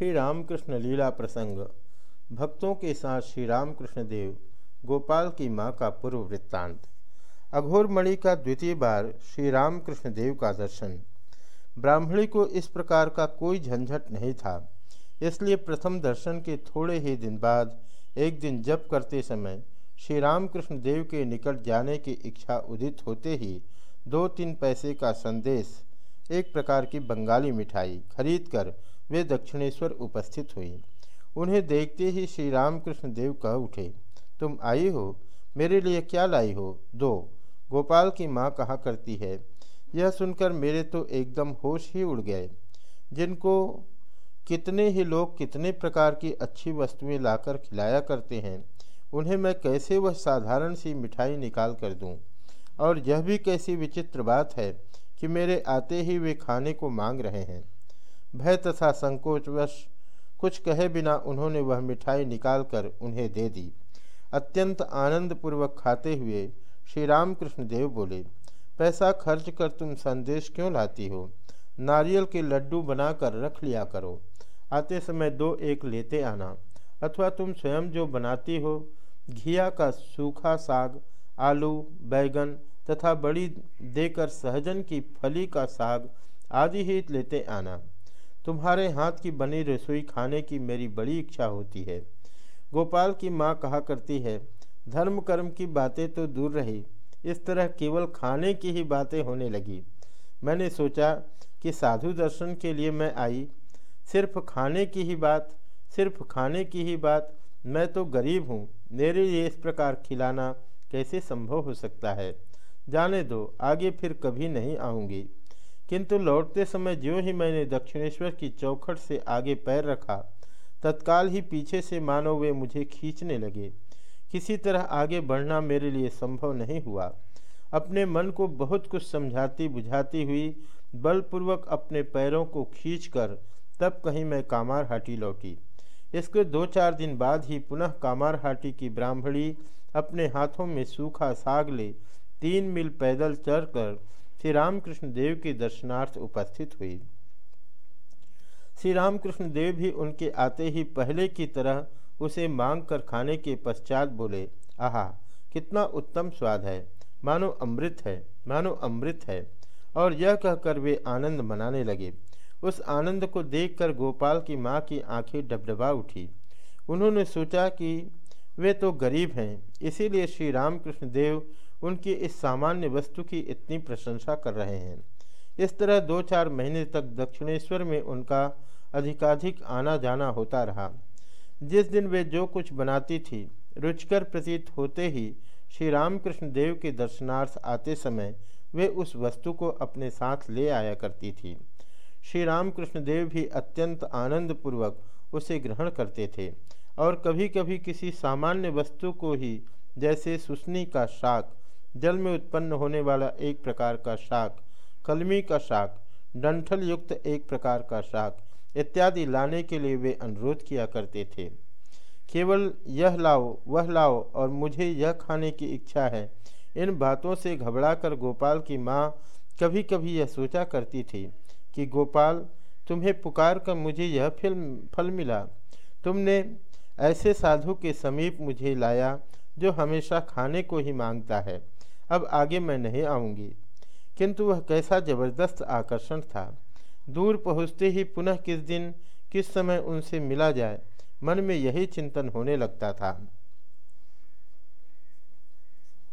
श्री रामकृष्ण लीला प्रसंग। भक्तों के साथ श्री रामकृष्ण देव गोपाल की माँ का पूर्व वृत्तांत। अघोर मणि का द्वितीय बार श्री रामकृष्ण देव का दर्शन। ब्राह्मणी को इस प्रकार का कोई झंझट नहीं था, इसलिए प्रथम दर्शन के थोड़े ही दिन बाद, एक दिन जप करते समय श्री रामकृष्ण देव के निकट जाने की इच्छा उदित होते ही दो तीन पैसे का संदेश, एक प्रकार की बंगाली मिठाई खरीदकर वे दक्षिणेश्वर उपस्थित हुई। उन्हें देखते ही श्री रामकृष्ण देव कह उठे, तुम आई हो? मेरे लिए क्या लाई हो? दो। गोपाल की माँ कहा करती है? यह सुनकर मेरे तो एकदम होश ही उड़ गए। जिनको कितने ही लोग कितने प्रकार की अच्छी वस्तुएँ लाकर खिलाया करते हैं, उन्हें मैं कैसे वह साधारण सी मिठाई निकाल कर दूँ? और यह भी कैसी विचित्र बात है कि मेरे आते ही वे खाने को मांग रहे हैं। भय तथा संकोचवश कुछ कहे बिना उन्होंने वह मिठाई निकालकर उन्हें दे दी। अत्यंत आनंदपूर्वक खाते हुए श्री रामकृष्ण देव बोले, पैसा खर्च कर तुम संदेश क्यों लाती हो? नारियल के लड्डू बनाकर रख लिया करो। आते समय दो एक लेते आना। अथवा तुम स्वयं जो बनाती हो, घिया का सूखा साग, आलू, बैगन तथा बड़ी देकर सहजन की फली का साग आदि ही लेते आना। तुम्हारे हाथ की बनी रसोई खाने की मेरी बड़ी इच्छा होती है। गोपाल की माँ कहा करती है धर्म कर्म की बातें तो दूर रही, इस तरह केवल खाने की ही बातें होने लगी। मैंने सोचा कि साधु दर्शन के लिए मैं आई। सिर्फ़ खाने की ही बात, सिर्फ़ खाने की ही बात, मैं तो गरीब हूँ, मेरे लिए इस प्रकार खिलाना कैसे संभव हो सकता है? जाने दो, आगे फिर कभी नहीं आऊँगी। किंतु लौटते समय जो ही मैंने दक्षिणेश्वर की चौखट से आगे पैर रखा, तत्काल ही पीछे से मानो वे मुझे खींचने लगे। किसी तरह आगे बढ़ना मेरे लिए संभव नहीं हुआ। अपने मन को बहुत कुछ समझाती बुझाती हुई, बलपूर्वक अपने पैरों को खींचकर तब कहीं मैं कामारहाटी लौटी। इसके दो चार दिन बाद ही पुनः कामारहाटी की ब्राह्मणी अपने हाथों में सूखा साग ले तीन मील पैदल चढ़कर श्री रामकृष्ण देव के दर्शनार्थ उपस्थित हुई। श्री रामकृष्ण देव भी उनके आते ही पहले की तरह उसे मांग कर खाने के पश्चात बोले, आहा, कितना उत्तम स्वाद है। मानो अमृत है, मानो अमृत है। और यह कहकर वे आनंद मनाने लगे। उस आनंद को देखकर गोपाल की माँ की आँखें डबडबा उठी। उन्होंने सोचा कि वे तो गरीब हैं, इसीलिए श्री रामकृष्ण देव उनकी इस सामान्य वस्तु की इतनी प्रशंसा कर रहे हैं। इस तरह दो चार महीने तक दक्षिणेश्वर में उनका अधिकाधिक आना जाना होता रहा। जिस दिन वे जो कुछ बनाती थी, रुचकर प्रतीत होते ही श्री रामकृष्ण देव के दर्शनार्थ आते समय वे उस वस्तु को अपने साथ ले आया करती थी। श्री रामकृष्ण देव भी अत्यंत आनंदपूर्वक उसे ग्रहण करते थे और कभी कभी किसी सामान्य वस्तु को ही, जैसे सुसनी का शाक जल में उत्पन्न होने वाला एक प्रकार का शाक, कलमी का शाक डंठल युक्त एक प्रकार का शाक इत्यादि लाने के लिए वे अनुरोध किया करते थे। केवल यह लाओ, वह लाओ और मुझे यह खाने की इच्छा है। इन बातों से घबराकर गोपाल की माँ कभी कभी यह सोचा करती थी कि, गोपाल, तुम्हें पुकार कर मुझे यह फ़िल्म फल मिला। तुमने ऐसे साधु के समीप मुझे लाया जो हमेशा खाने को ही माँगता है। अब आगे मैं नहीं आऊँगी। किंतु वह कैसा ज़बरदस्त आकर्षण था। दूर पहुँचते ही पुनः किस दिन, किस समय उनसे मिला जाए, मन में यही चिंतन होने लगता था।